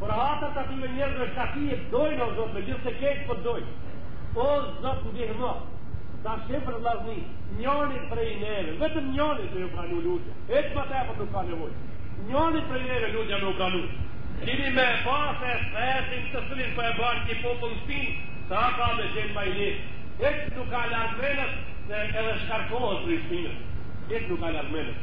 Për hatër të atyre njerëzve shakije dojnë o Zot, me gjithë se keq po dojnë. O Zot ndihmo, ta shifni vllazni, njonit prej neve, vetëm njonit t'ju pranu lutja, e që ma tepër nuk ka nevoj. Njonit prej neve lutja me u pranu. Kini me e pa se e fesin të cilin po e ban një popull n'shpinë, sa ka me qenë pa i ne. E që nuk ka larmenës, se edhe shkarkohet prej shpinës. E që nuk ka larmenës.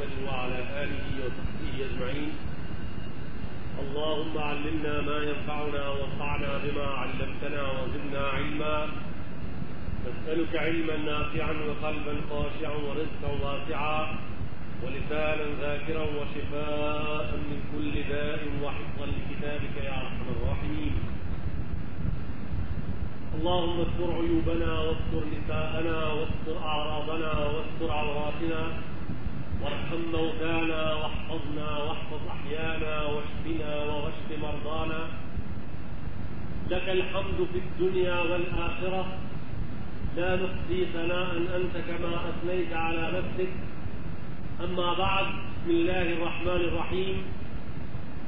وعلى آله وصحبه أجمعين اللهم علمنا ما ينفعنا وانفعنا بما علمتنا وزدنا علما نسألك علما نافعا وقلبا خاشعا ورزقا واسعا ولسانا ذاكرا وشفاء من كل داء وحفظا لكتابك يا أرحم الراحمين اللهم اذكر عيوبنا واستر نساءنا واستر أعراضنا واستر عوراتنا وارحم موتانا واحفظنا واحفظ أحيانا واشفنا واشف مرضانا لك الحمد في الدنيا والآخرة لا نحصي ثناء أنت كما أثنيت على نفسك أما بعد بسم الله الرحمن الرحيم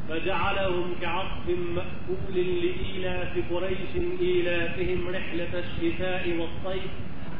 فجعلهم كعصف مأكول لإيلاف قريش إيلافهم رحلة الشتاء والصيف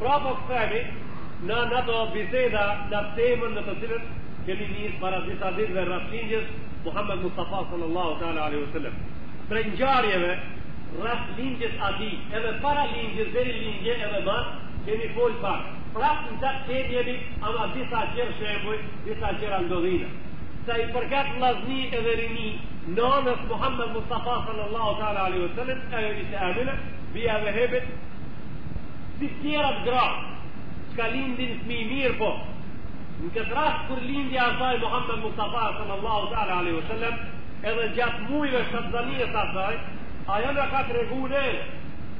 Pra po kthehemi në ato biseda në temën në të cilën kemi nisë para disa ditëve rreth lindjes Muhammed Mustafa Sallallahu Teala Alejhi Vesellem. Prej ngjarjeve rreth lindjes atij, edhe para lindjes deri lindje edhe më, kemi folë pak. Prap në këtë temë jemi ama disa qerë shembuj, disa qera ndodhina. Sa i përket vllazni edhe rini, nënës Muhammed Mustafa Sallallahu Teala Alejhi Vesellem, ajo ishte Amina, bija e Vehebit, Si tjerat gra, çka lindin fëmijë mirëpo, në këtë rast kur lindi asaj Muhammed Mustafa sallallahu ta'ala alaihi wasallam, edhe gjatë mujve shtatzanies të asaj, ajo na ka tregu neve,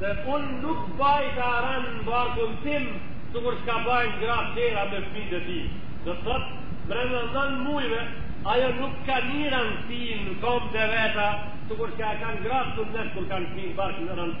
se unë nuk baj të ran në barkun tim, sikur shka bajnë gra tjera me fëmijë të ti. Do të thotë, brenda nëntë mujve, ajo nuk ka ni rëndësi në komt e veta, sikur shka e kanë gratë të nësë, kur kanë fmi në bark në rëndësi.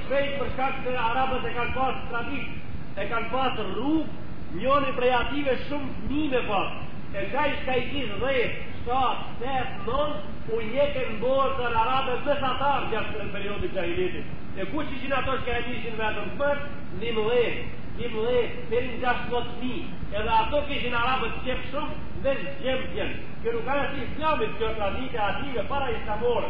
Krejt për shkak se arabët e kanë pas traditë, e kanë pas rrugë, njoni prej ative shumë fëmijë me pas. E ai shka i kish dhjetë, shtatë, tetë, nëntë, u njeke në botën arabe mesatar gjatë periodit xhahilijetit. E kush ishin ato që e nishin vetëm fëmët? Njëmbëdhjetë, dymbëdhjetë, deri në gjashtëmbëdhjetë fëmijë. Edhe ato kishin arabët qef shumë, veç gjem t'jen. Kjo nuk asht e Islamit, kjo është traditë e ative para islamore.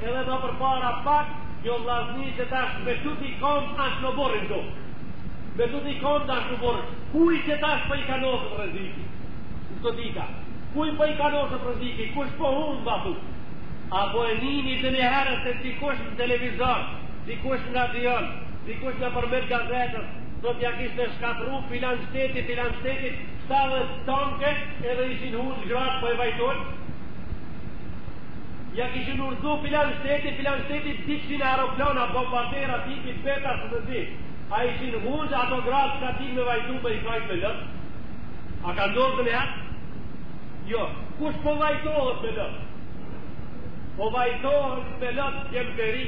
Edhe më përpara pak, jo vllazni që tash me tut i kom as në borrin do. Me tut i kom tash në borrin. Kujt që tash po i kanoset rreziki? Këto dita. Kujt po i kanoset rreziki? Kush po humbë aty? A po e nini ndonjëherë se dikush në televizor, dikush në radion, dikush nëpërmjet gazetës, do t'ja kishte shkatrru filan shteti, filan shteti, sa dhe tonke edhe ishin hunë gratë për po e vajtojnë, Ja kishin rrëzu filan shteti, filan shteti, dikshin e aeroplana, bombardera, tipi, peta, së të zi. A ishin hundë, ato gratë, ka tim në vajtu me i kajtë me lot? A ka ndodhë në jatë? Jo, kush po vajtohet me lot? Po vajtohen me lot gjemtë e ri,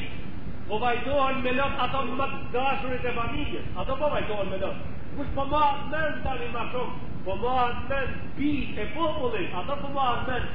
po vajtohen me lot ato më të dashurit e familjes, ato po vajtohen me lot. Kush po mahet mend tani ma shumë, po mahet mend bij e popullit, ato po mahet mend,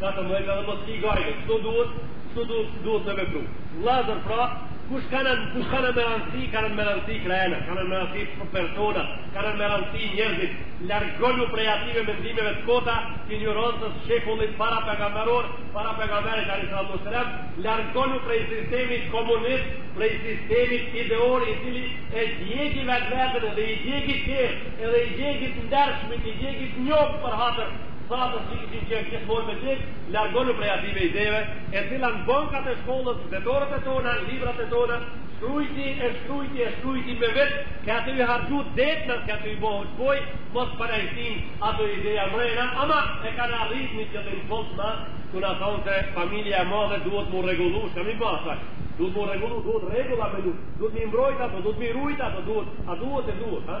Ka të mëjtë edhe mos i gajnë, kështu duhet, kështu duhet, duhet me vepru. Vllazër pra, kush kanë, kush kanë me rëndësi, kanë me rëndësi krejene, kanë me rëndësi për persona, kanë me rëndësi njerëzit, largonu prej ative mendimeve të kota, të injorancës shekullit parapejgamberor, para pejgamberit alejhi salatu selam, largonu prej sistemit komunist, prej sistemit ideor i cili e djegi vetë vetën dhe i djegi tjerë, edhe i djegi të ndershmit, i djegi të njohë për hatër, Tha të cilësin që është gjithmonë me ty, largonu prej ative ideve, e cila në bankat e shkollës, fletoret e tona, librat e tona, shkrujti e shkrujti e shkrujti me vetë, ka të i harxhu detë në ka të i bohë të bojë, mos për e ti ato ideja mrena, ama e kanë arrit një që të i bohë ma, ku na thonë se familja e madhe duhet mu rregullu, shka mi pasaj, duhet mu rregullu, duhet rregulla me lu, duhet mi mbrojta, duhet mi rujta, duhet, a duhet e duhet, ha?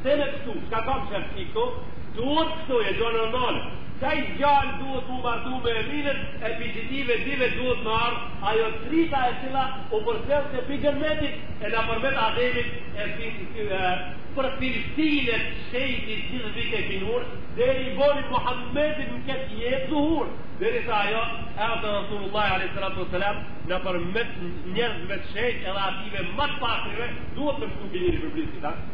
Pse ne kështu, çka ka mshehtësi këtu? Duhet kështu, një gjo normale. Qaj djalë duhet mu martu me Eminën e pi qitive dyve duhet me ardh ajo drita e cila u përcell te pi xhennetit e nëpërmjet Ademit e pi për cilësinë e të shejtit gjithë vjen ky nur deri boni Muhammedi në këtë jetë zuhur derisa ajo erdh te Rasulullah alejhi salatu selam nëpërmjet njerëzve të shejt edhe ative më të pastërve duhet të kështu bini një përblisit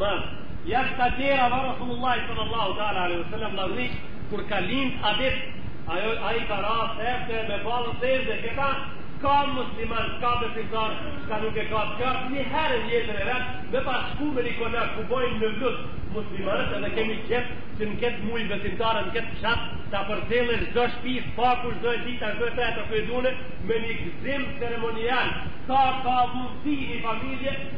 Më, janë të tjera dhe Rasulullahi sallallahu ta'ala alaihi wa sallam në dhik, kur ka lind adit, ajo, ai ka ra sexhde me ballë sexhde, këta, ka musliman, ka besimtar, çka nuk e ka të kërë, një herë në jetën e vet, me pa shku me një kona, ku bojnë mevlud, muslimanët edhe kemi qef, që në këtë muj besimtarë, në këtë fshat, ta përcjellë çdo shpi, së paku çdo e dyta, çdo e treta, të pëjdune, me një gëzim ceremonial, sa ka mundësi një familje,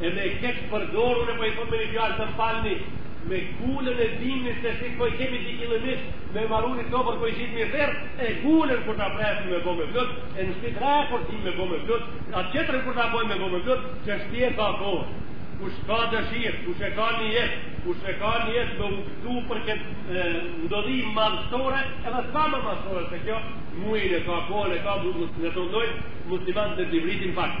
Edhe e ke përdorur e po i thon me një fjalë të falni me gulën e dimnit se si po i kemi ti kilëmit me marru një topër po i gjithë një therë e gulën kur ta presim me bo mevlud e në shtit ra kur tim me bo mevlud atë qetërën kur ta bojmë me bo mevlud që shti e ka kohë kush ka dëshirë, kush e ka nijet, kush e ka nijet me u kujtu për këtë ndodhi madhësore, edhe sa më madhësore se kjo, mujin e ka kohën e ka, në të ndojë, muslimat dhe të pak.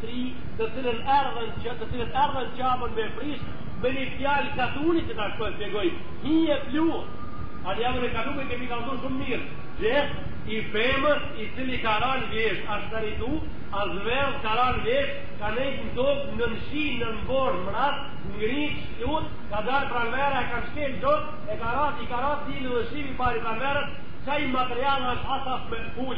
tri të cilën erdhën që të cilët erdhën Qaben me prish me një fjalë katuni që tash po e shpjegoj hi e plu a në javën e kalume kemi kallëzu shumë mirë gjeth i pemës i cili ka ranë vjeshtë a shtaritu a zverdh ka ranë vjeshtë ka nejtë në tokë nën shi nën borë mrat ngri shkjut ka dalë pranvera e ka shkel gjot e ka ratë i ka ra dilli dhe shiu i parë i pranverës qaj material është asf me'kul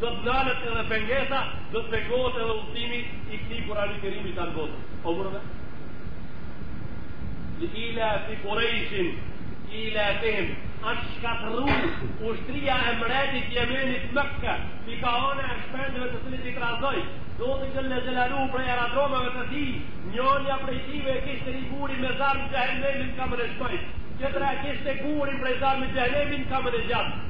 Do të ndalet edhe pengesa, do të pengohet edhe udhëtimi i këtij Kurani Kerimi tan botës. O burrë. Li ila fi Quraishin ila fihim është shkatru ushtria e mretit Jemenit mëkka i ka one e shpendëve të cilët i trazoj Zoti xhele xhelaluhu prej aerodromave të tij njëna prej tyne e kishte një guri me zjarm xhehenemit kamën e majtë tjetra e kishte një guri prej zjarmit xhehenemit kamën e djathtë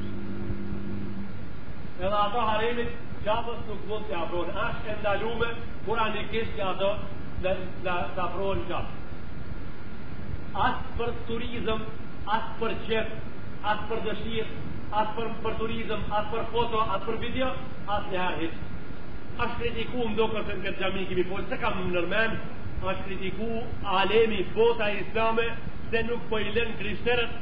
Edhe ato haremit Qabes nuk mund të afrohen. Ashtë e ndalume, kuranikisht që ato të afrohen Qabes. As për turizëm, as për qef, as për dëshirë, as për, për turizëm, as për foto, as për video, asnjëherë hiç. Ashtë kritiku më doket në këtë xhami kimi folë, s'e kam nërmen, ashtë kritiku alemi bota islame, se nuk po i lënë krishterët,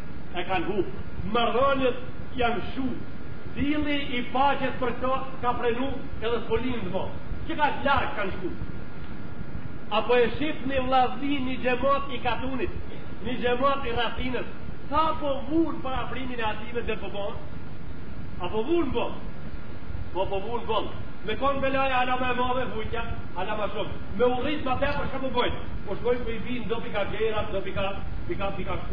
e kanë hup. Marrëdhanjet janë shu. Dielli i paqes për këto ka prenu edhe s'po lind mo. Që kaq larg kanë shku. A po e shifni vllazni një xhemat i katunit, një xhemat i Rrasinës, sa po vunë për afrimin e atyne dhe po bon? A po vunë boll? Po po vunë boll. Me konë belaja ala ma e madhe vujtja, ala ma shumë. Me u rrit ma tepër shka po bojnë. Po shkojnë me i vinë do pika gerat, do pika, pika, pika, pika.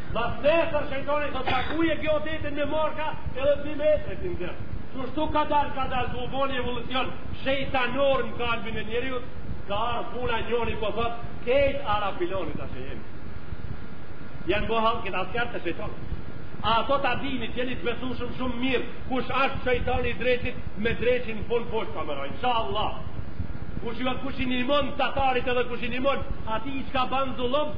Mas nesër shejtani thot ta kuje kjo detin me marka edhe dy metre ti ndër. Kështu kadal kadal u bo ni evolucion shejtanor në kalbin e njeriut, ka ardh puna njëri po thot kejt ara filonit tash e jemi. Janë bo hallki asker të shejtonit. A ato ta dini që jeni të besueshëm shumë mirë, kush është shejtani i drejtit me drejtin në fund poshtë pa mëroj. Inshallah. Kush ju kush i nimon tatarit edhe kush i nimon, ati i çka ban zullum,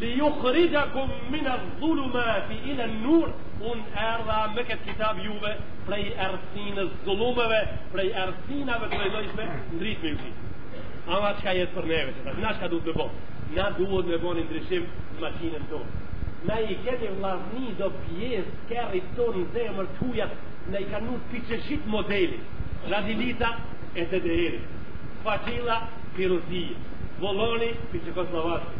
Li yukhrijakum min adh-dhulumati ila an-nur, unë erdha me këtë kitab juve prej errësinës zullumeve, prej errësinave të llojllojshme n'dritë me ju qit. Ama çka jetë për neve që tash na çka duhet me bo? Na duhet me bo ni ndryshim në makinën tonë. Na i kemi vllazni do pjesë kerrit tonë në zemër të hujat, na i kanë fut piçeshit modeli. Radilica e DDR-it. Kvaçila pi Rusi, voloni pi Çekosllovaki.